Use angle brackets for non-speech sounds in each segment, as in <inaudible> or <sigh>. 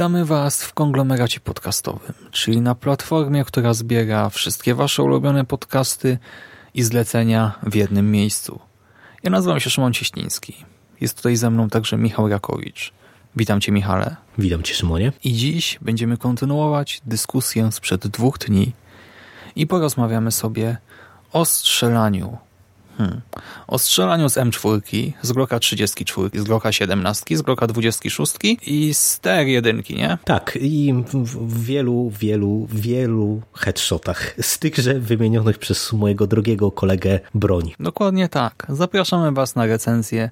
Witamy Was w konglomeracie podcastowym, czyli na platformie, która zbiera wszystkie Wasze ulubione podcasty i zlecenia w jednym miejscu. Ja nazywam się Szymon Cieśliński. Jest tutaj ze mną także Michał Rakowicz. Witam Cię, Michale. Witam Cię, Szymonie. I dziś będziemy kontynuować dyskusję sprzed dwóch dni i porozmawiamy sobie o strzelaniu Hmm. O strzelaniu z M4, z Glocka 34, z Glocka 17, z Glocka 26 i z TR1, nie? Tak, i w wielu, wielu, wielu headshotach z tychże wymienionych przez mojego drogiego kolegę broni. Dokładnie tak. Zapraszamy Was na recenzję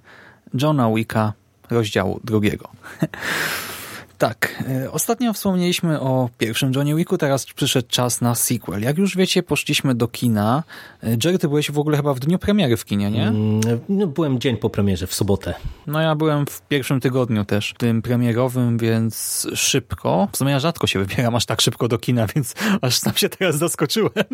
Johna Wicka, rozdziału drugiego. <laughs> Tak, e, ostatnio wspomnieliśmy o pierwszym Johnny Wicku, teraz przyszedł czas na sequel. Jak już wiecie, poszliśmy do kina. E, Jerry, ty byłeś w ogóle chyba w dniu premiery w kinie, nie? Mm, no, byłem dzień po premierze, w sobotę. No ja byłem w pierwszym tygodniu też, tym premierowym, więc szybko. W sumie ja rzadko się wybieram aż tak szybko do kina, <laughs> więc aż sam się teraz zaskoczyłem.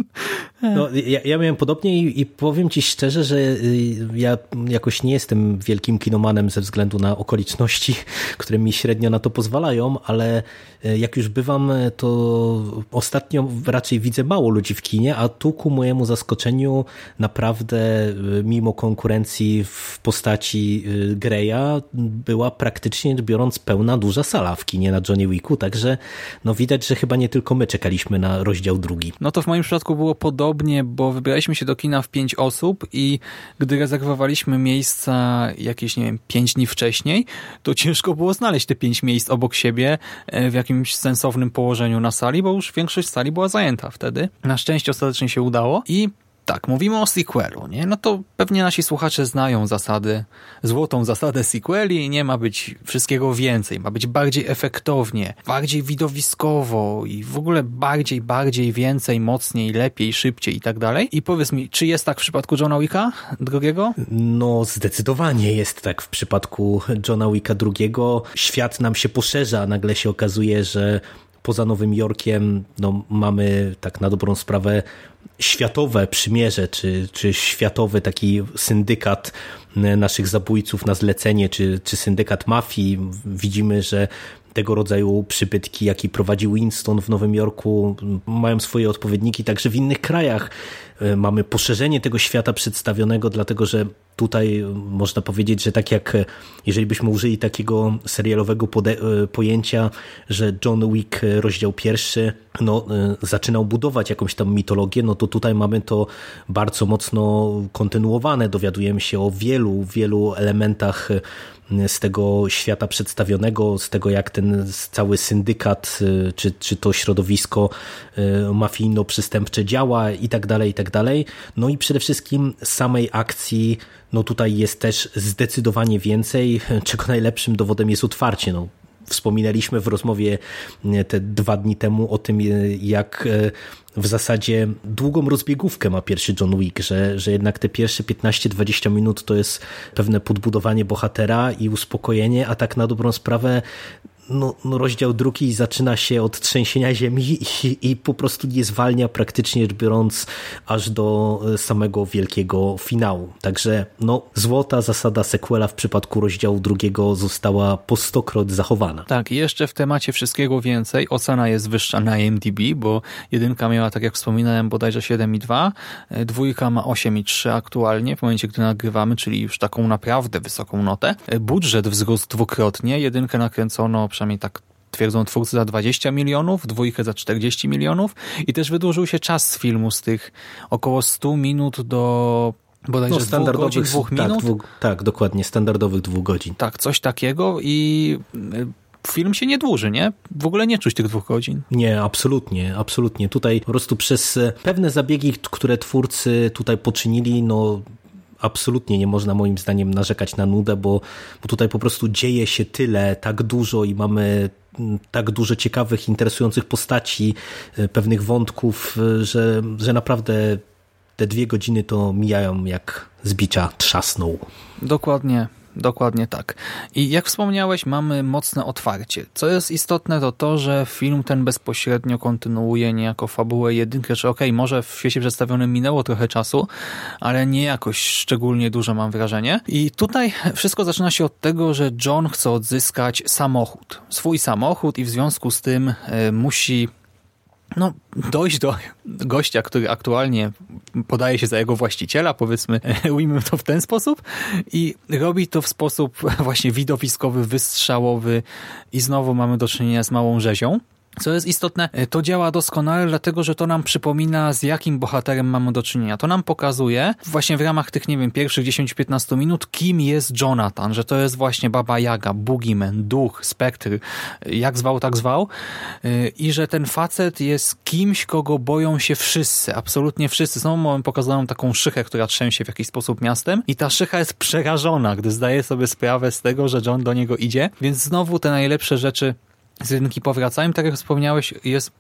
No, ja, ja miałem podobnie i, i powiem ci szczerze, że y, ja jakoś nie jestem wielkim kinomanem ze względu na okoliczności, <laughs> które mi średnio na to pozwalają ale e, jak już bywam, e, to ostatnio raczej widzę mało ludzi w kinie, a tu ku mojemu zaskoczeniu naprawdę e, mimo konkurencji w postaci Greya była praktycznie biorąc pełna duża sala w kinie na Johnny Wicku, także no widać, że chyba nie tylko my czekaliśmy na rozdział drugi. No to w moim przypadku było podobnie, bo wybraliśmy się do kina w pięć osób i gdy rezerwowaliśmy miejsca jakieś, nie wiem, pięć dni wcześniej, to ciężko było znaleźć te pięć miejsc obok siebie siebie e, w jakimś sensownym położeniu na sali, bo już większość sali była zajęta wtedy. Na szczęście ostatecznie się udało i tak, mówimy o sequelu, nie? No to pewnie nasi słuchacze znają zasady, złotą zasadę sequeli, nie ma być wszystkiego więcej, ma być bardziej efektownie, bardziej widowiskowo i w ogóle bardziej, bardziej, więcej, mocniej, lepiej, szybciej i tak dalej. I powiedz mi, czy jest tak w przypadku Johna Wicka drugiego? No zdecydowanie jest tak w przypadku Johna Wicka drugiego. Świat nam się poszerza, nagle się okazuje, że poza Nowym Jorkiem no, mamy tak na dobrą sprawę światowe przymierze, czy, czy światowy taki syndykat naszych zabójców na zlecenie, czy, czy syndykat mafii. Widzimy, że tego rodzaju przybytki, jaki prowadzi Winston w Nowym Jorku, mają swoje odpowiedniki także w innych krajach. E, mamy poszerzenie tego świata przedstawionego, dlatego że tutaj można powiedzieć, że tak jak e, jeżeli byśmy użyli takiego serialowego e, pojęcia, że John Wick rozdział pierwszy no, zaczynał budować jakąś tam mitologię, no to tutaj mamy to bardzo mocno kontynuowane. Dowiadujemy się o wielu, wielu elementach z tego świata przedstawionego, z tego jak ten cały syndykat, y, czy, czy to środowisko y, mafijno-przystępcze działa i tak dalej, i tak dalej. No i przede wszystkim samej akcji, no tutaj jest też zdecydowanie więcej, <laughs> czego najlepszym dowodem jest otwarcie. No, wspominaliśmy w rozmowie y, te dwa dni temu o tym, jak w zasadzie długą rozbiegówkę ma pierwszy John Wick, że, że jednak te pierwsze 15-20 minut to jest pewne podbudowanie bohatera i uspokojenie, a tak na dobrą sprawę no, no rozdział drugi zaczyna się od trzęsienia ziemi i, i, po prostu nie zwalnia praktycznie biorąc aż do e, samego wielkiego finału. Także no, złota zasada sequela w przypadku rozdziału drugiego została po stokroć zachowana. Tak, jeszcze w temacie wszystkiego więcej. Ocena jest wyższa na IMDb, bo jedynka miała, tak jak wspominałem, bodajże 7,2, e, dwójka ma 8,3 aktualnie w momencie, gdy nagrywamy, czyli już taką naprawdę wysoką notę. E, budżet wzrósł dwukrotnie, jedynkę nakręcono przynajmniej tak twierdzą twórcy, za 20 milionów, dwójkę za 40 milionów i też wydłużył się czas filmu z tych około 100 minut do bodajże no, standardowych dwóch, dwóch tak, minut. Dwóch, tak, dokładnie, standardowych dwóch godzin. Tak, coś takiego i film się nie dłuży, nie? W ogóle nie czuć tych dwóch godzin. Nie, absolutnie, absolutnie. Tutaj po prostu przez pewne zabiegi, które twórcy tutaj poczynili, no absolutnie nie można moim zdaniem narzekać na nudę, bo, bo tutaj po prostu dzieje się tyle, tak dużo i mamy mm, tak dużo ciekawych, interesujących postaci, e, pewnych wątków, e, że, że naprawdę te dwie godziny to mijają jak zbicia trzasną. Dokładnie. Dokładnie tak. I jak wspomniałeś, mamy mocne otwarcie. Co jest istotne, to to, że film ten bezpośrednio kontynuuje niejako fabułę jedynkę, że okej, okay, może w świecie przedstawionym minęło trochę czasu, ale nie jakoś szczególnie dużo mam wrażenie. I tutaj wszystko zaczyna się od tego, że John chce odzyskać samochód. Swój samochód i w związku z tym y, musi no, dojść do gościa, który aktualnie podaje się za jego właściciela, powiedzmy, <laughs> ujmę to w ten sposób i robi to w sposób właśnie widowiskowy, wystrzałowy i znowu mamy do czynienia z małą rzezią. Co jest istotne, e, to działa doskonale, dlatego że to nam przypomina, z jakim bohaterem mamy do czynienia. To nam pokazuje właśnie w ramach tych, nie wiem, pierwszych 10-15 minut, kim jest Jonathan, że to jest właśnie Baba Jaga, Boogeyman, duch, spektr, jak zwał, tak zwał. E, I że ten facet jest kimś, kogo boją się wszyscy, absolutnie wszyscy. Znowu mamy pokazaną taką szychę, która trzęsie w jakiś sposób miastem i ta szycha jest przerażona, gdy zdaje sobie sprawę z tego, że John do niego idzie, więc znowu te najlepsze rzeczy z jedynki powracają. Tak jak wspomniałeś, jest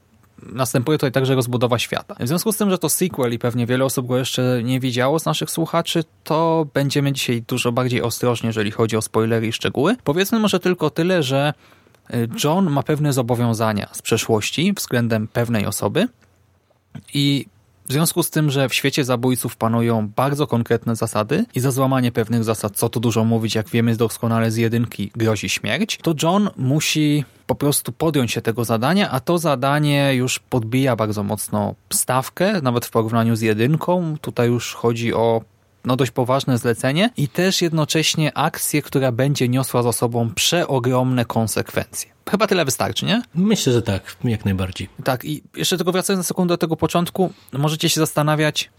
następuje tutaj także rozbudowa świata. W związku z tym, że to sequel i pewnie wiele osób go jeszcze nie widziało z naszych słuchaczy, to będziemy dzisiaj dużo bardziej ostrożni, jeżeli chodzi o spoilery i szczegóły. Powiedzmy może tylko tyle, że y, John ma pewne zobowiązania z przeszłości względem pewnej osoby i w związku z tym, że w świecie zabójców panują bardzo konkretne zasady i za złamanie pewnych zasad, co tu dużo mówić, jak wiemy doskonale z jedynki, grozi śmierć, to John musi po prostu podjąć się tego zadania, a to zadanie już podbija bardzo mocno stawkę, nawet w porównaniu z jedynką. Tutaj już chodzi o no dość poważne zlecenie i też jednocześnie akcję, która będzie niosła za sobą przeogromne konsekwencje. Chyba tyle wystarczy, nie? Myślę, że tak, jak najbardziej. Tak, i jeszcze tylko wracając na sekundę do tego początku, możecie się zastanawiać,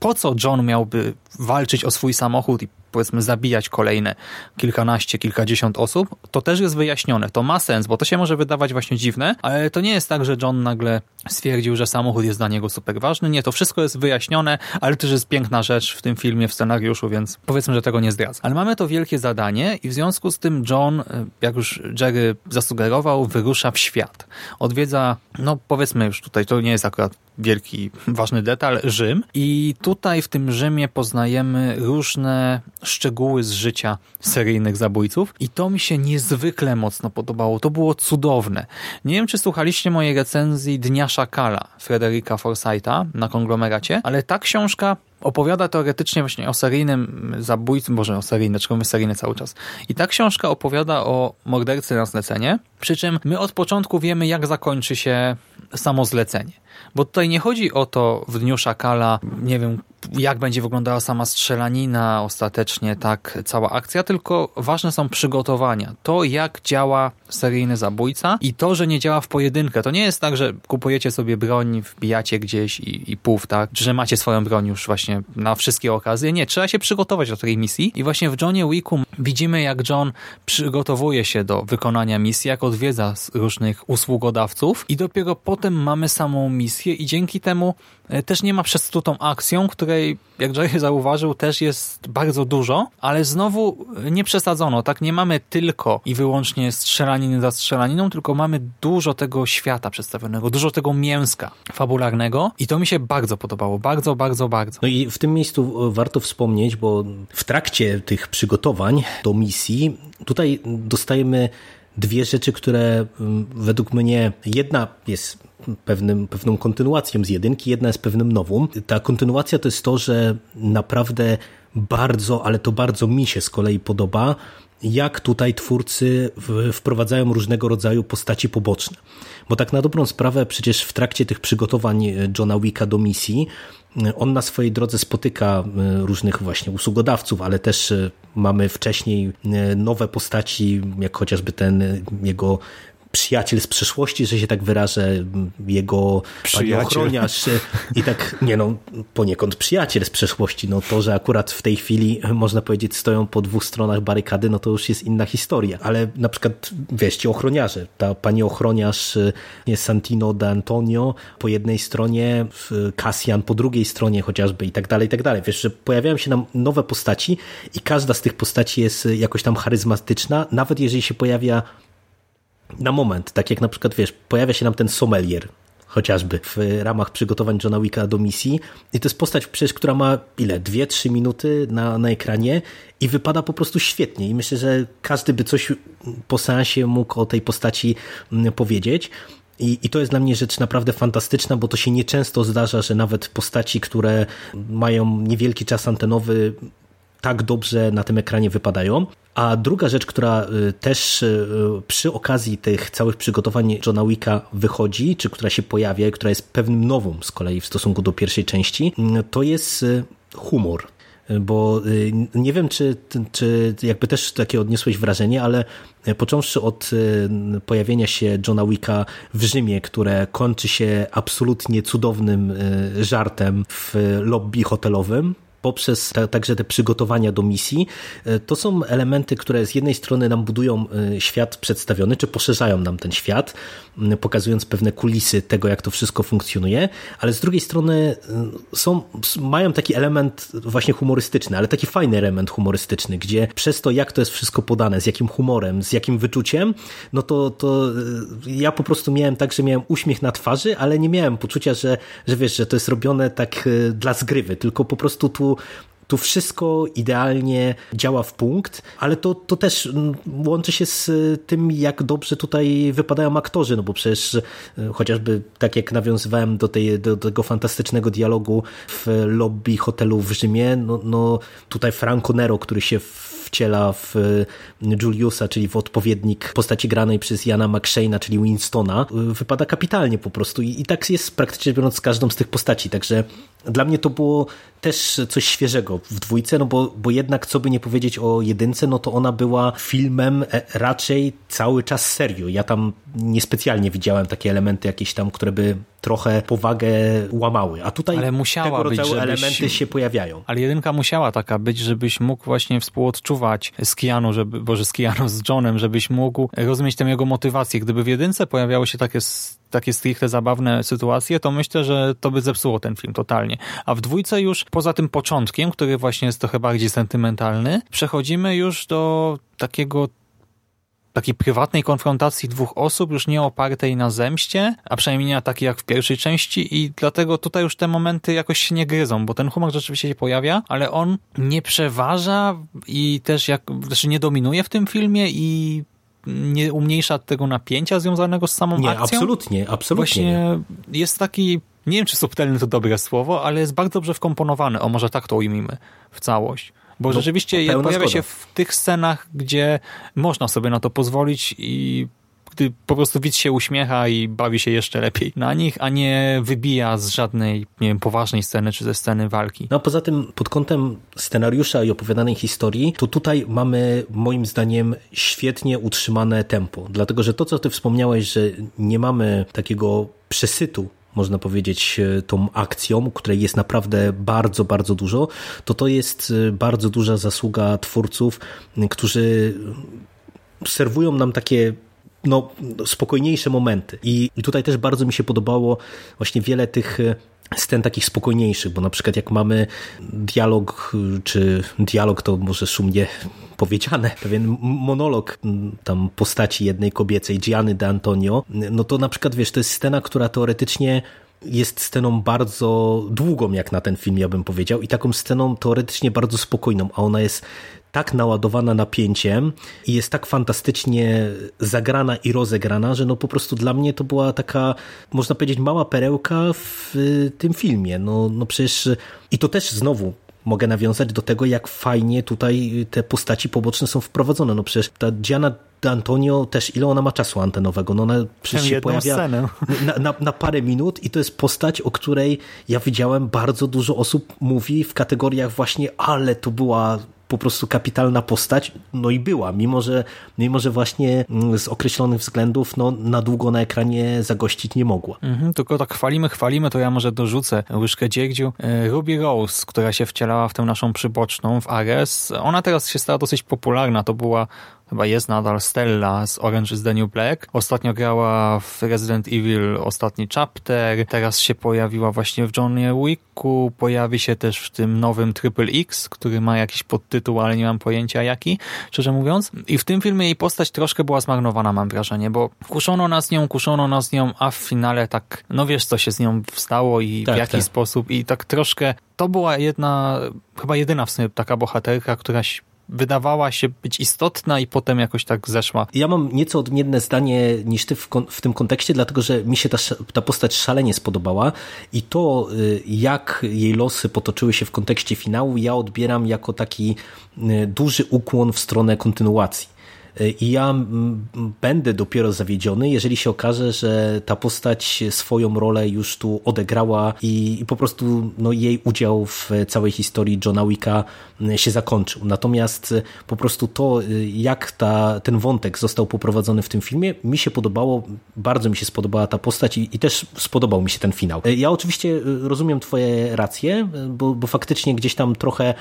po co John miałby walczyć o swój samochód i powiedzmy zabijać kolejne kilkanaście, kilkadziesiąt osób, to też jest wyjaśnione. To ma sens, bo to się może wydawać właśnie dziwne, ale to nie jest tak, że John nagle stwierdził, że samochód jest dla niego super ważny. Nie, to wszystko jest wyjaśnione, ale też jest piękna rzecz w tym filmie, w scenariuszu, więc powiedzmy, że tego nie zdradza. Ale mamy to wielkie zadanie i w związku z tym John, jak już Jerry zasugerował, wyrusza w świat. Odwiedza, no powiedzmy już tutaj, to nie jest akurat wielki, ważny detal, Rzym. I tutaj w tym Rzymie poznajemy różne szczegóły z życia seryjnych zabójców i to mi się niezwykle mocno podobało. To było cudowne. Nie wiem, czy słuchaliście mojej recenzji Dnia Szakala Frederika Forsyta na konglomeracie, ale ta książka opowiada teoretycznie właśnie o seryjnym zabójcy, może o seryjnym, czego my seryjny cały czas. I ta książka opowiada o mordercy na zlecenie, przy czym my od początku wiemy, jak zakończy się samo zlecenie. Bo tutaj nie chodzi o to w Dniu Szakala, nie wiem, jak będzie wyglądała sama strzelanina ostatecznie, tak, cała akcja, tylko ważne są przygotowania. To, jak działa seryjny zabójca i to, że nie działa w pojedynkę. To nie jest tak, że kupujecie sobie broń, wbijacie gdzieś i, i puf, tak, że macie swoją broń już właśnie na wszystkie okazje. Nie, trzeba się przygotować do tej misji i właśnie w Johnie Wicku widzimy, jak John przygotowuje się do wykonania misji, jak odwiedza różnych usługodawców i dopiero potem mamy samą misję i dzięki temu e, też nie ma przez to tą akcją, której, jak Jerry <laughs> zauważył, też jest bardzo dużo, ale znowu nie przesadzono, tak? Nie mamy tylko i wyłącznie strzelaniny za strzelaniną, tylko mamy dużo tego świata przedstawionego, dużo tego mięska fabularnego i to mi się bardzo podobało, bardzo, bardzo, bardzo. No i w tym miejscu warto wspomnieć, bo w trakcie tych przygotowań do misji tutaj dostajemy dwie rzeczy, które według mnie jedna jest pewnym, pewną kontynuacją z jedynki, jedna jest pewnym nową. Ta kontynuacja to jest to, że naprawdę bardzo, ale to bardzo mi się z kolei podoba, jak tutaj twórcy wprowadzają różnego rodzaju postaci poboczne. Bo tak na dobrą sprawę, przecież w trakcie tych przygotowań Johna Wicka do misji, on na swojej drodze spotyka e, różnych właśnie usługodawców, ale też e, mamy wcześniej e, nowe postaci, jak chociażby ten jego przyjaciel z przeszłości, że się tak wyrażę, jego ochroniarz i tak, nie no, poniekąd przyjaciel z przeszłości. No to, że akurat w tej chwili, można powiedzieć, stoją po dwóch stronach barykady, no to już jest inna historia. Ale na przykład, wiesz, ci ochroniarze, ta pani ochroniarz jest Santino d'Antonio po jednej stronie, Cassian po drugiej stronie chociażby i tak dalej, i tak dalej. Wiesz, że pojawiają się nam nowe postaci i każda z tych postaci jest jakoś tam charyzmatyczna, nawet jeżeli się pojawia na moment, tak jak na przykład, wiesz, pojawia się nam ten sommelier, chociażby w ramach przygotowań Johna Wicka do misji. I to jest postać przecież, która ma ile? Dwie, trzy minuty na, na ekranie i wypada po prostu świetnie. I myślę, że każdy by coś po seansie mógł o tej postaci mm, powiedzieć. I, I to jest dla mnie rzecz naprawdę fantastyczna, bo to się nieczęsto zdarza, że nawet postaci, które mają niewielki czas antenowy, tak dobrze na tym ekranie wypadają. A druga rzecz, która y, też y, przy okazji tych całych przygotowań Johna Wicka wychodzi, czy która się pojawia, która jest pewnym nowym z kolei w stosunku do pierwszej części, y, to jest humor bo nie wiem, czy, czy jakby też takie odniosłeś wrażenie, ale począwszy od pojawienia się Johna Wicka w Rzymie, które kończy się absolutnie cudownym żartem w lobby hotelowym, poprzez ta, także te przygotowania do misji, e, to są elementy, które z jednej strony nam budują e, świat przedstawiony, czy poszerzają nam ten świat, pokazując pewne kulisy tego, jak to wszystko funkcjonuje, ale z drugiej strony e, są, mają taki element właśnie humorystyczny, ale taki fajny element humorystyczny, gdzie przez to, jak to jest wszystko podane, z jakim humorem, z jakim wyczuciem, no to, to ja po prostu miałem tak, że miałem uśmiech na twarzy, ale nie miałem poczucia, że, że wiesz, że to jest robione tak dla zgrywy, tylko po prostu tu tu wszystko idealnie działa w punkt, ale to, to też mm, łączy się z tym, jak dobrze tutaj wypadają aktorzy, no bo przecież e, chociażby tak jak nawiązywałem do, tej, do, tego fantastycznego dialogu w lobby hotelu w Rzymie, no, no tutaj Franco Nero, który się wciela w Juliusa, czyli w odpowiednik postaci granej przez Jana McShane'a, czyli Winstona, wypada kapitalnie po prostu i, i tak jest praktycznie biorąc z każdą z tych postaci, także dla mnie to było też coś świeżego w dwójce, no bo, bo jednak co by nie powiedzieć o jedynce, no to ona była filmem e, raczej cały czas serio. Ja tam niespecjalnie widziałem takie elementy jakieś tam, które by trochę powagę łamały, a tutaj ale musiała tego być, rodzaju żebyś, elementy się pojawiają. Ale jedynka musiała taka być, żebyś mógł właśnie współodczuwać z Keanu, żeby, boże z Keanu, z Johnem, żebyś mógł rozumieć tę jego motywację. Gdyby w jedynce pojawiały się takie takie stricte zabawne sytuacje, to myślę, że to by zepsuło ten film totalnie. A w dwójce już poza tym początkiem, który właśnie jest trochę bardziej sentymentalny, przechodzimy już do takiego takiej prywatnej konfrontacji dwóch osób, już nie opartej na zemście, a przynajmniej nie takiej jak w pierwszej części i dlatego tutaj już te momenty jakoś się nie gryzą, bo ten humor rzeczywiście się pojawia, ale on nie przeważa i też jak, znaczy nie dominuje w tym filmie i nie umniejsza tego napięcia związanego z samą nie, akcją? absolutnie, absolutnie. Właśnie jest taki, nie wiem czy subtelny to dobre słowo, ale jest bardzo dobrze wkomponowany, o może tak to ujmijmy, w całość. Bo no, rzeczywiście pojawia zgoda. się w tych scenach, gdzie można sobie na to pozwolić i gdy po prostu widz się uśmiecha i bawi się jeszcze lepiej na nich, a nie wybija z żadnej, nie wiem, poważnej sceny czy ze sceny walki. No a poza tym pod kątem scenariusza i opowiadanej historii, to tutaj mamy moim zdaniem świetnie utrzymane tempo, dlatego że to, co ty wspomniałeś, że nie mamy takiego przesytu można powiedzieć, e, tą akcją, której jest naprawdę bardzo, bardzo dużo, to to jest e, bardzo duża zasługa twórców, którzy serwują nam takie no, spokojniejsze momenty. I, I tutaj też bardzo mi się podobało właśnie wiele tych e, scen takich spokojniejszych, bo na przykład jak mamy dialog, czy dialog to może szumnie powiedziane, <laughs> pewien monolog tam postaci jednej kobiecej, Gianny de Antonio, no to na przykład wiesz, to jest scena, która teoretycznie jest sceną bardzo długą jak na ten film, ja bym powiedział, i taką sceną teoretycznie bardzo spokojną, a ona jest tak naładowana napięciem i jest tak fantastycznie zagrana i rozegrana, że no po prostu dla mnie to była taka, można powiedzieć, mała perełka w tym filmie. No, no przecież i to też znowu mogę nawiązać do tego, jak fajnie tutaj te postaci poboczne są wprowadzone. No przecież ta Diana D'Antonio też, ile ona ma czasu antenowego? No ona przecież się pojawia na, na, na, parę minut i to jest postać, o której ja widziałem bardzo dużo osób mówi w kategoriach właśnie, ale to była po prostu kapitalna postać, no i była, mimo że, mimo że właśnie mm, z określonych względów no, na długo na ekranie zagościć nie mogła. Mhm, tylko tak chwalimy, chwalimy, to ja może dorzucę łyżkę dziegdziu. E, Ruby Rose, która się wcielała w tę naszą przyboczną w Ares, ona teraz się stała dosyć popularna, to była chyba jest nadal Stella z Orange is the New Black. Ostatnio grała w Resident Evil ostatni chapter, teraz się pojawiła właśnie w Johnny Wicku, pojawi się też w tym nowym Triple X, który ma jakiś podtytuł, ale nie mam pojęcia jaki, szczerze mówiąc. I w tym filmie jej postać troszkę była zmarnowana, mam wrażenie, bo kuszono nas nią, kuszono nas nią, a w finale tak, no wiesz co się z nią wstało i tak, w jaki tak. sposób i tak troszkę, to była jedna, chyba jedyna w sumie taka bohaterka, która wydawała się być istotna i potem jakoś tak zeszła. Ja mam nieco odmienne zdanie niż ty w, w tym kontekście, dlatego że mi się ta, ta postać szalenie spodobała i to, y, jak jej losy potoczyły się w kontekście finału, ja odbieram jako taki y, duży ukłon w stronę kontynuacji. I ja będę dopiero zawiedziony, jeżeli się okaże, że ta postać swoją rolę już tu odegrała i, i po prostu no, jej udział w całej historii Johna Wicka się zakończył. Natomiast po prostu to, jak ta, ten wątek został poprowadzony w tym filmie, mi się podobało, bardzo mi się spodobała ta postać i, i też spodobał mi się ten finał. Ja oczywiście rozumiem twoje racje, bo, bo faktycznie gdzieś tam trochę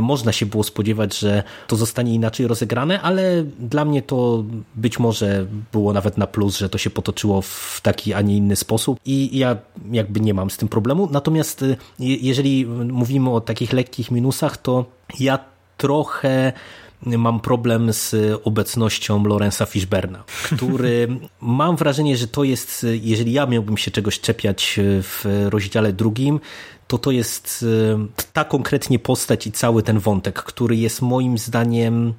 można się było spodziewać, że to zostanie inaczej rozegrane, ale dla mnie to być może było nawet na plus, że to się potoczyło w taki, a nie inny sposób i ja jakby nie mam z tym problemu. Natomiast y, jeżeli mówimy o takich lekkich minusach, to ja trochę mam problem z obecnością Lorenza Fishberna, który <laughs> mam wrażenie, że to jest, jeżeli ja miałbym się czegoś czepiać w rozdziale drugim, to to jest y, ta konkretnie postać i cały ten wątek, który jest moim zdaniem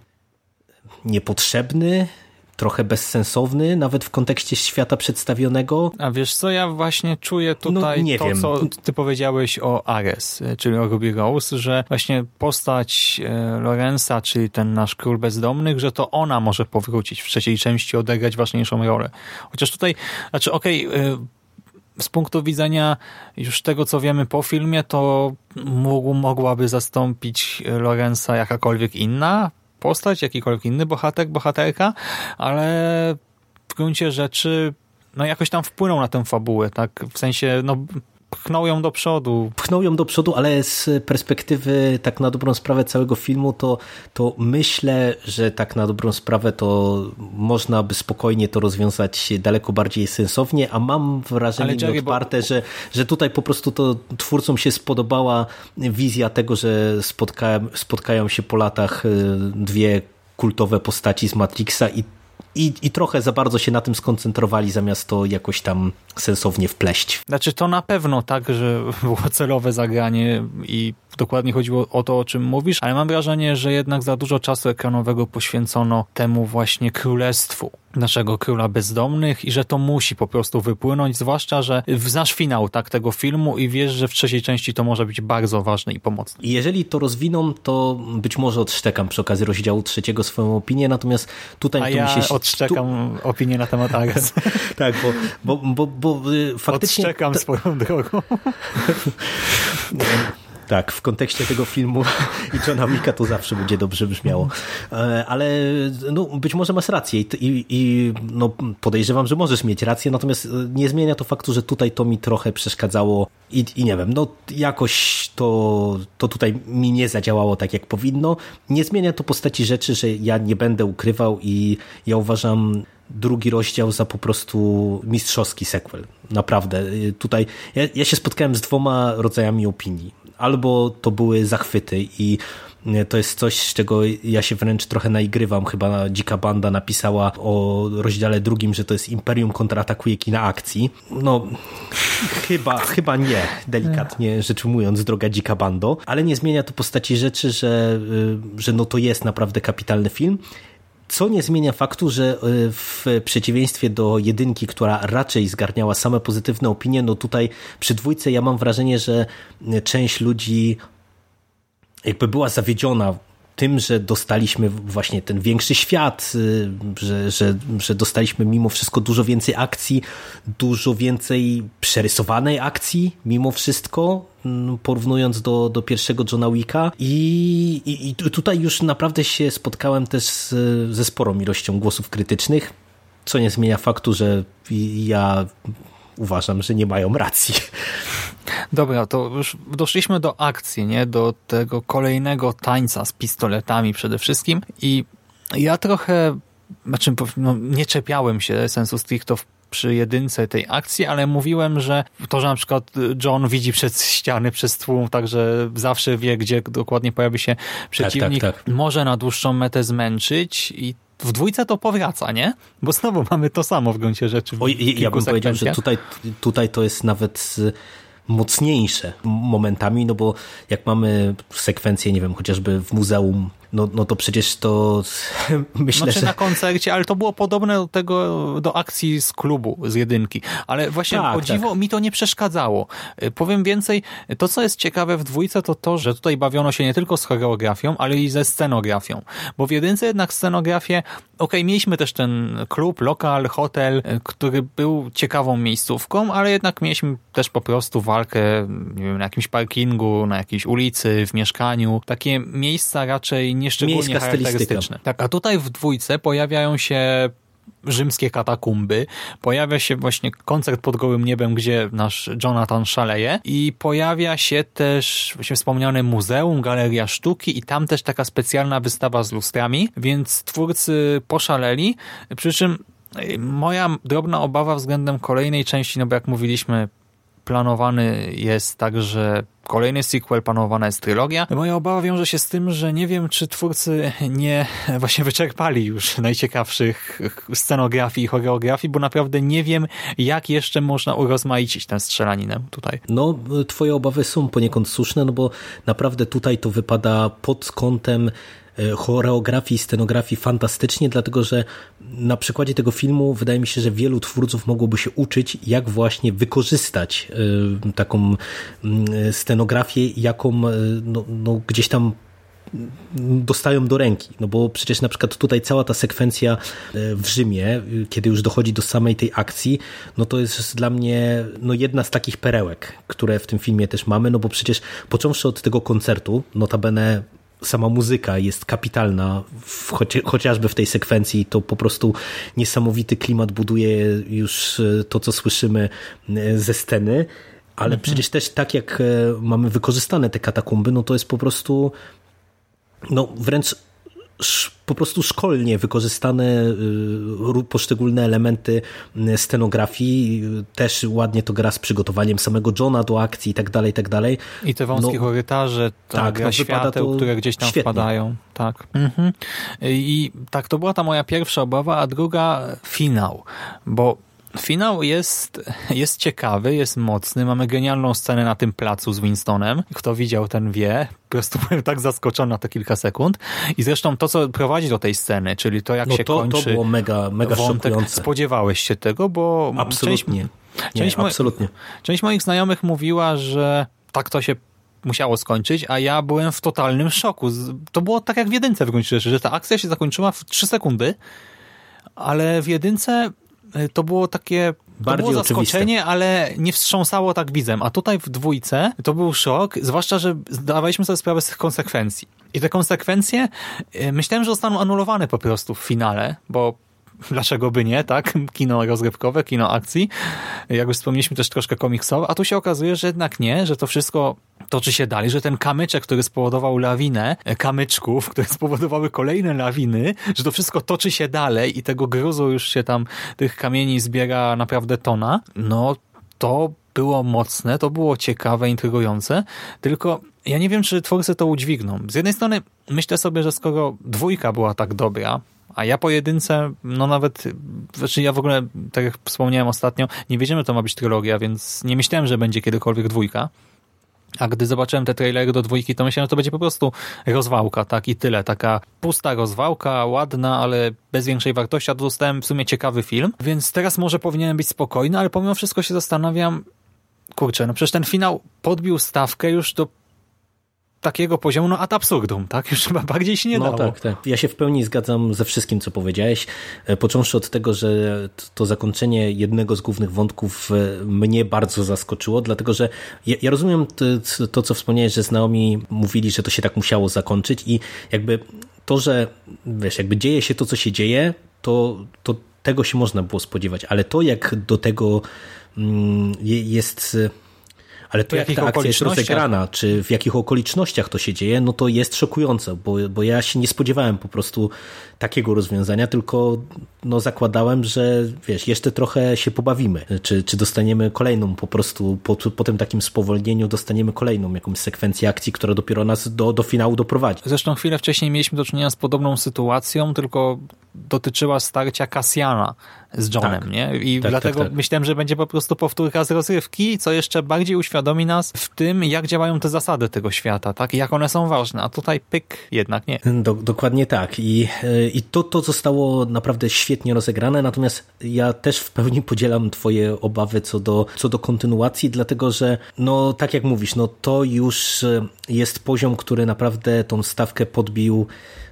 niepotrzebny, trochę bezsensowny, nawet w kontekście świata przedstawionego. A wiesz co, ja właśnie czuję no, tutaj no, nie to, wiem. co ty powiedziałeś o Ares, czyli o Ruby Rose, że właśnie postać e, Lorenza, czyli ten nasz król bezdomnych, że to ona może powrócić w trzeciej części, odegrać ważniejszą rolę. Chociaż tutaj, znaczy okej, okay, e, z punktu widzenia już tego, co wiemy po filmie, to mógł, mogłaby zastąpić Lorenza jakakolwiek inna postać, jakikolwiek inny bohater, bohaterka, ale w gruncie rzeczy no jakoś tam wpłynął na tę fabułę, tak? W sensie, no pchnął ją do przodu. Pchnął ją do przodu, ale z perspektywy tak na dobrą sprawę całego filmu, to, to myślę, że tak na dobrą sprawę to można by spokojnie to rozwiązać daleko bardziej sensownie, a mam wrażenie Jerry, odparte, bo... że, że tutaj po prostu to twórcom się spodobała wizja tego, że spotkają, spotkają się po latach y, dwie kultowe postaci z Matrixa i i, I trochę za bardzo się na tym skoncentrowali, zamiast to jakoś tam sensownie wpleść. Znaczy to na pewno tak, że <laughs> było celowe zagranie i dokładnie chodziło o to, o czym mówisz, ale mam wrażenie, że jednak za dużo czasu ekranowego poświęcono temu właśnie królestwu naszego króla bezdomnych i że to musi po prostu wypłynąć, zwłaszcza, że znasz finał tak tego filmu i wiesz, że w trzeciej części to może być bardzo ważne i pomocne. Jeżeli to rozwiną, to być może odszczekam przy okazji rozdziału trzeciego swoją opinię, natomiast tutaj... A ja się... odszczekam tu... opinię na temat Ares. <laughs> tak, bo, bo, bo, bo y, faktycznie... Odszczekam swoją drogą. <laughs> Tak, w kontekście tego filmu <laughs> i Johna Wicka to zawsze będzie dobrze brzmiało. E, ale no, być może masz rację i, i, i no, podejrzewam, że możesz mieć rację, natomiast e, nie zmienia to faktu, że tutaj to mi trochę przeszkadzało i, i nie wiem, no jakoś to, to tutaj mi nie zadziałało tak, jak powinno. Nie zmienia to postaci rzeczy, że ja nie będę ukrywał i ja uważam drugi rozdział za po prostu mistrzowski sequel. Naprawdę. E, tutaj ja, ja się spotkałem z dwoma rodzajami opinii albo to były zachwyty i to jest coś, z czego ja się wręcz trochę naigrywam. Chyba Dzika Banda napisała o rozdziale drugim, że to jest Imperium kontratakuje kina akcji. No, chyba, chyba nie, delikatnie rzecz ujmując, droga Dzika Bando, ale nie zmienia to postaci rzeczy, że, y, że no to jest naprawdę kapitalny film. Co nie zmienia faktu, że y, w przeciwieństwie do jedynki, która raczej zgarniała same pozytywne opinie, no tutaj przy dwójce ja mam wrażenie, że część ludzi jakby była zawiedziona tym, że dostaliśmy właśnie ten większy świat, y, że, że, że dostaliśmy mimo wszystko dużo więcej akcji, dużo więcej przerysowanej akcji mimo wszystko, mm, porównując do, do pierwszego Johna Wicka I, i, i tutaj już naprawdę się spotkałem też z, ze sporą ilością głosów krytycznych, co nie zmienia faktu, że ja uważam, że nie mają racji. Dobra, to już doszliśmy do akcji, nie? Do tego kolejnego tańca z pistoletami przede wszystkim i ja trochę, znaczy no, nie czepiałem się sensu stricto przy jedynce tej akcji, ale mówiłem, że to, że na przykład John widzi przez ściany, przez tłum, także zawsze wie, gdzie dokładnie pojawi się przeciwnik, tak, tak, tak. może na dłuższą metę zmęczyć i w dwójce to powraca, nie? Bo znowu mamy to samo w gruncie rzeczy. O, ja bym powiedział, że tutaj, tutaj to jest nawet mocniejsze momentami, no bo jak mamy sekwencję, nie wiem, chociażby w muzeum no, no to przecież to <laughs> myślę, znaczy że... na koncercie, ale to było podobne do tego, do akcji z klubu, z jedynki. Ale właśnie tak, o dziwo tak. mi to nie przeszkadzało. Y, powiem więcej, to co jest ciekawe w dwójce to to, że tutaj bawiono się nie tylko z choreografią, ale i ze scenografią. Bo w jedynce jednak scenografię, okej, okay, mieliśmy też ten klub, lokal, hotel, y, który był ciekawą miejscówką, ale jednak mieliśmy też po prostu walkę nie wiem, na jakimś parkingu, na jakiejś ulicy, w mieszkaniu. Takie miejsca raczej nieszczególnie charakterystyczne. Tak, a tutaj w dwójce pojawiają się rzymskie katakumby, pojawia się właśnie koncert pod gołym niebem, gdzie nasz Jonathan szaleje. I pojawia się też właśnie wspomniane muzeum, galeria sztuki i tam też taka specjalna wystawa z lustrami, więc twórcy poszaleli, przy czym moja drobna obawa względem kolejnej części, no bo jak mówiliśmy, planowany jest także kolejny sequel, planowana jest trylogia. Moja obawa wiąże się z tym, że nie wiem, czy twórcy nie <laughs> właśnie wyczerpali już najciekawszych scenografii i choreografii, bo naprawdę nie wiem, jak jeszcze można urozmaicić tę strzelaninę tutaj. No, twoje obawy są poniekąd słuszne, no bo naprawdę tutaj to wypada pod kątem E, choreografii, scenografii fantastycznie, dlatego że na przykładzie tego filmu wydaje mi się, że wielu twórców mogłoby się uczyć, jak właśnie wykorzystać e, taką mm, scenografię, jaką e, no, no gdzieś tam dostają do ręki. No bo przecież na przykład tutaj cała ta sekwencja w Rzymie, kiedy już dochodzi do samej tej akcji, no to jest dla mnie no jedna z takich perełek, które w tym filmie też mamy, no bo przecież począwszy od tego koncertu, notabene sama muzyka jest kapitalna, choci, chociażby w tej sekwencji, to po prostu niesamowity klimat buduje już e, to, co słyszymy e, ze sceny, ale mhm. przecież też tak jak e, mamy wykorzystane te katakumby, no to jest po prostu no wręcz po prostu szkolnie wykorzystane y, poszczególne elementy y, scenografii. Też ładnie to gra z przygotowaniem samego Johna do akcji i tak dalej, i tak dalej. I te wąskie no, korytarze, ta tak, gra no, świateł, które gdzieś tam świetnie. wpadają. Tak. Mhm. I tak, to była ta moja pierwsza obawa, a druga finał, bo Finał jest, jest ciekawy, jest mocny. Mamy genialną scenę na tym placu z Winstonem. Kto widział, ten wie. Po prostu <laughs> byłem tak zaskoczony na te kilka sekund. I zresztą to, co prowadzi do tej sceny, czyli to, jak no się to, kończy. To było mega, mega wątek, szokujące. Spodziewałeś się tego, bo. Absolutnie. Część, część, Nie, absolutnie. część moich znajomych mówiła, że tak to się musiało skończyć, a ja byłem w totalnym szoku. To było tak jak w jedynce w gruncie rzeczy, że ta akcja się zakończyła w 3 sekundy, ale w jedynce to było takie Bardziej to było zaskoczenie, oczywiste. ale nie wstrząsało tak widzem. A tutaj w dwójce to był szok, zwłaszcza, że zdawaliśmy sobie sprawę z tych konsekwencji. I te konsekwencje e, myślałem, że zostaną anulowane po prostu w finale, bo dlaczego by nie, tak? <laughs> Kino rozrywkowe, kino akcji. Jak już wspomnieliśmy, też troszkę komiksowe, a tu się okazuje, że jednak nie, że to wszystko toczy się dalej, że ten kamyczek, który spowodował lawinę e, kamyczków, <laughs> które spowodowały kolejne lawiny, że to wszystko toczy się dalej i tego gruzu już się tam, tych kamieni zbiera naprawdę tona, no to było mocne, to było ciekawe, intrygujące, tylko ja nie wiem, czy twórcy to udźwigną. Z jednej strony myślę sobie, że skoro dwójka była tak dobra, a ja po jedynce, no nawet, znaczy ja w ogóle, tak jak wspomniałem ostatnio, nie wiedziemy, to ma być trylogia, więc nie myślałem, że będzie kiedykolwiek dwójka. A gdy zobaczyłem te trailery do dwójki, to myślałem, że to będzie po prostu rozwałka, tak i tyle. Taka pusta rozwałka, ładna, ale bez większej wartości, a dostałem w sumie ciekawy film. Więc teraz może powinienem być spokojny, ale pomimo wszystko się zastanawiam, kurczę, no przecież ten finał podbił stawkę już do takiego poziomu no ad absurdum, tak? Już chyba bardziej się nie no dało. Tak, tak. Ja się w pełni zgadzam ze wszystkim, co powiedziałeś. E, począwszy od tego, że to zakończenie jednego z głównych wątków e, mnie bardzo zaskoczyło, dlatego że ja, ja rozumiem to, to, co wspomniałeś, że z Naomi mówili, że to się tak musiało zakończyć i jakby to, że wiesz, jakby dzieje się to, co się dzieje, to, to tego się można było spodziewać, ale to, jak do tego mm, jest ale to jak ta akcja jest rozegrana, czy w jakich okolicznościach to się dzieje, no to jest szokujące, bo, bo ja się nie spodziewałem po prostu takiego rozwiązania, tylko no zakładałem, że wiesz, jeszcze trochę się pobawimy, czy, czy dostaniemy kolejną po prostu, po, po tym takim spowolnieniu dostaniemy kolejną jakąś sekwencję akcji, która dopiero nas do, do finału doprowadzi. Zresztą chwilę wcześniej mieliśmy do czynienia z podobną sytuacją, tylko dotyczyła starcia Kasjana z Johnem, tak. nie? I tak, dlatego tak, tak. myślałem, że będzie po prostu powtórka z rozrywki, co jeszcze bardziej uświadomi nas w tym, jak działają te zasady tego świata, tak? I jak one są ważne, a tutaj pyk jednak nie. Do, dokładnie tak. I, i to, to zostało naprawdę świetnie rozegrane, natomiast ja też w pełni podzielam twoje obawy co do, co do kontynuacji, dlatego że, no tak jak mówisz, no to już jest poziom, który naprawdę tą stawkę podbił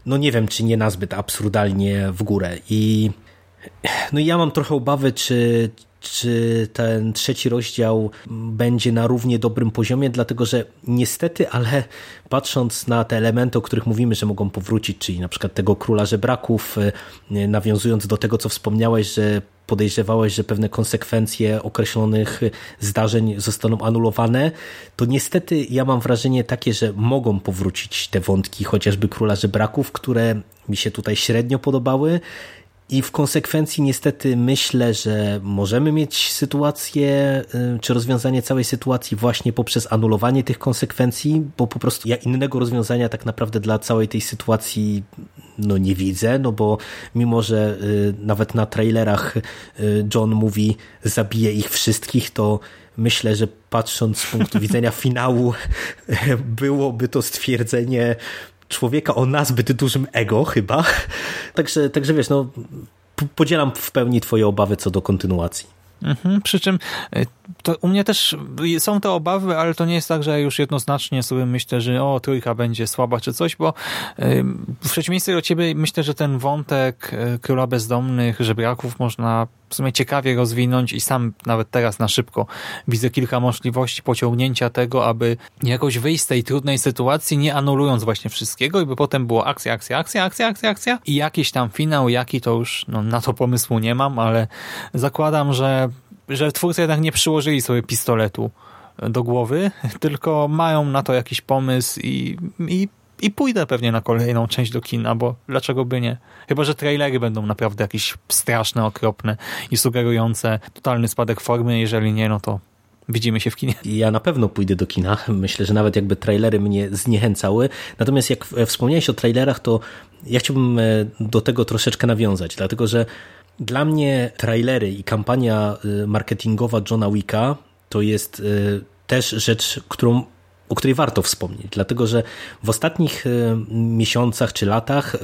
no nie wiem, czy nie nazbyt absurdalnie w górę. I no ja mam trochę obawy, czy, czy ten trzeci rozdział będzie na równie dobrym poziomie, dlatego że niestety, ale patrząc na te elementy, o których mówimy, że mogą powrócić, czyli na przykład tego króla żebraków, y, nawiązując do tego, co wspomniałeś, że podejrzewałeś, że pewne konsekwencje określonych zdarzeń zostaną anulowane, to niestety ja mam wrażenie takie, że mogą powrócić te wątki chociażby króla żebraków, które mi się tutaj średnio podobały i w konsekwencji niestety myślę, że możemy mieć sytuację, y, czy rozwiązanie całej sytuacji właśnie poprzez anulowanie tych konsekwencji, bo po prostu ja innego rozwiązania tak naprawdę dla całej tej sytuacji no nie widzę, no bo mimo, że y, nawet na trailerach y, John mówi zabije ich wszystkich, to myślę, że patrząc z punktu widzenia <laughs> finału byłoby to stwierdzenie człowieka o nazbyt dużym ego chyba. Także, także wiesz, no podzielam w pełni twoje obawy co do kontynuacji. Mhm, przy czym e, to u mnie też są te obawy, ale to nie jest tak, że już jednoznacznie sobie myślę, że o, trójka będzie słaba czy coś, bo w przeciwieństwie do ciebie myślę, że ten wątek e, króla bezdomnych, żebraków można w sumie ciekawie rozwinąć i sam nawet teraz na szybko widzę kilka możliwości pociągnięcia tego, aby jakoś wyjść z tej trudnej sytuacji, nie anulując właśnie wszystkiego i by potem było akcja, akcja, akcja, akcja, akcja, akcja i jakiś tam finał, jaki to już no, na to pomysłu nie mam, ale zakładam, że, że twórcy jednak nie przyłożyli sobie pistoletu do głowy, tylko mają na to jakiś pomysł i, i i pójdę pewnie na kolejną część do kina, bo dlaczego by nie? Chyba, że trailery będą naprawdę jakieś straszne, okropne i sugerujące totalny spadek formy. Jeżeli nie, no to widzimy się w kinie. Ja na pewno pójdę do kina. Myślę, że nawet jakby trailery mnie zniechęcały. Natomiast jak wspomniałeś o trailerach, to ja chciałbym e, do tego troszeczkę nawiązać, dlatego że dla mnie trailery i kampania e, marketingowa Johna Wicka to jest e, też rzecz, którą o której warto wspomnieć, dlatego że w ostatnich e, miesiącach czy latach e,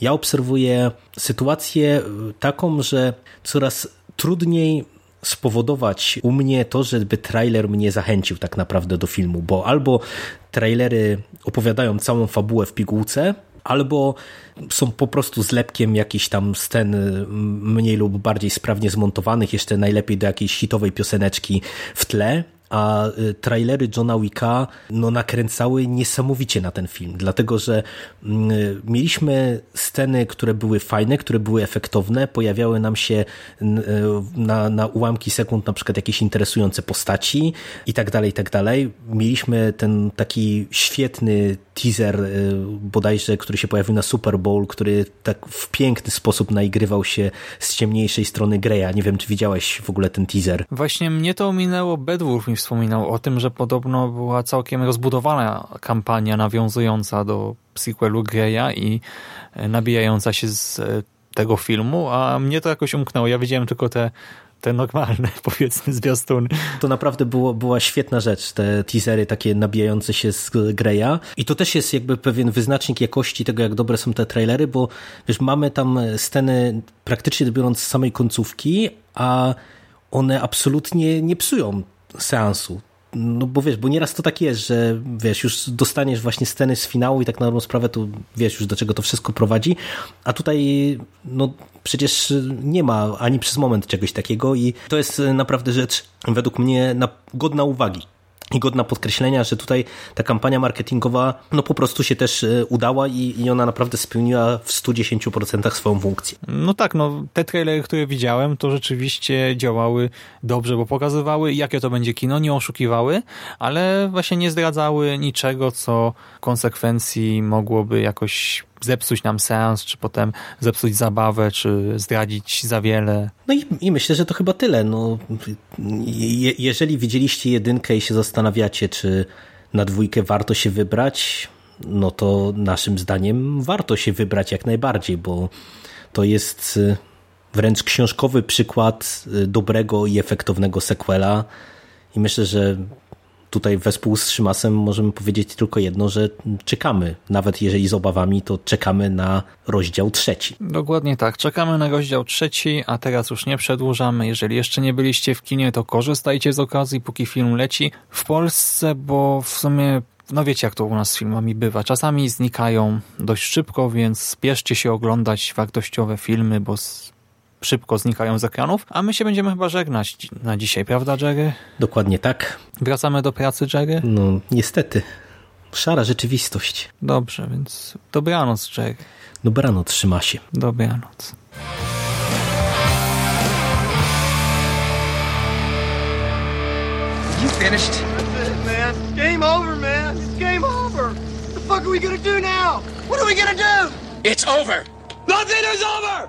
ja obserwuję sytuację e, taką, że coraz trudniej spowodować u mnie to, żeby trailer mnie zachęcił tak naprawdę do filmu, bo albo trailery opowiadają całą fabułę w pigułce, albo są po prostu zlepkiem jakichś tam scen mniej lub bardziej sprawnie zmontowanych, jeszcze najlepiej do jakiejś hitowej pioseneczki w tle, a y, trailery Johna Wicka no, nakręcały niesamowicie na ten film, dlatego że mm, mieliśmy sceny, które były fajne, które były efektowne, pojawiały nam się y, na, na ułamki sekund na przykład jakieś interesujące postaci i tak dalej, i tak dalej. Mieliśmy ten taki świetny teaser y, bodajże, który się pojawił na Super Bowl, który tak w piękny sposób naigrywał się z ciemniejszej strony Greya. Nie wiem, czy widziałeś w ogóle ten teaser. Właśnie mnie to ominęło, Bedwulf mi wspominał o tym, że podobno była całkiem rozbudowana kampania nawiązująca do sequelu Greya i e, nabijająca się z e, tego filmu, a mnie to jakoś umknęło. Ja widziałem tylko te te normalne, <laughs> powiedzmy, zwiastuny. To naprawdę było, była świetna rzecz, te teasery takie nabijające się z Greya. I to też jest jakby pewien wyznacznik jakości tego, jak dobre są te trailery, bo wiesz, mamy tam sceny praktycznie biorąc z samej końcówki, a one absolutnie nie psują seansu. No bo wiesz, bo nieraz to tak jest, że wiesz, już dostaniesz właśnie sceny z finału i tak na dobrą sprawę to wiesz już do czego to wszystko prowadzi, a tutaj no przecież nie ma ani przez moment czegoś takiego i to jest naprawdę rzecz według mnie godna uwagi i godna podkreślenia, że tutaj ta kampania marketingowa no po prostu się też e, udała i, i ona naprawdę spełniła w 110% swoją funkcję. No tak, no te trailery, które widziałem, to rzeczywiście działały dobrze, bo pokazywały jakie to będzie kino, nie oszukiwały, ale właśnie nie zdradzały niczego, co konsekwencji mogłoby jakoś zepsuć nam seans, czy potem zepsuć zabawę, czy zdradzić za wiele. No i, i myślę, że to chyba tyle. No, je, jeżeli widzieliście jedynkę i się zastanawiacie, czy na dwójkę warto się wybrać, no to naszym zdaniem warto się wybrać jak najbardziej, bo to jest y, wręcz książkowy przykład y, dobrego i efektownego sequela i myślę, że tutaj wespół z Szymasem możemy powiedzieć tylko jedno, że czekamy, nawet jeżeli z obawami, to czekamy na rozdział trzeci. Dokładnie tak, czekamy na rozdział trzeci, a teraz już nie przedłużamy. Jeżeli jeszcze nie byliście w kinie, to korzystajcie z okazji, póki film leci w Polsce, bo w sumie no wiecie, jak to u nas z filmami bywa. Czasami znikają dość szybko, więc spieszcie się oglądać wartościowe filmy, bo szybko znikają z ekranów, a my się będziemy chyba żegnać na dzisiaj, prawda Jerry? Dokładnie tak. Wracamy do pracy Jerry? No niestety. Szara rzeczywistość. Dobrze, więc dobranoc Jerry. Dobranoc, trzyma się. Dobranoc. You finished? That's it, man. Game over, man. It's game over. What the fuck are we gonna do now? What are we gonna do? It's over. Nothing is over!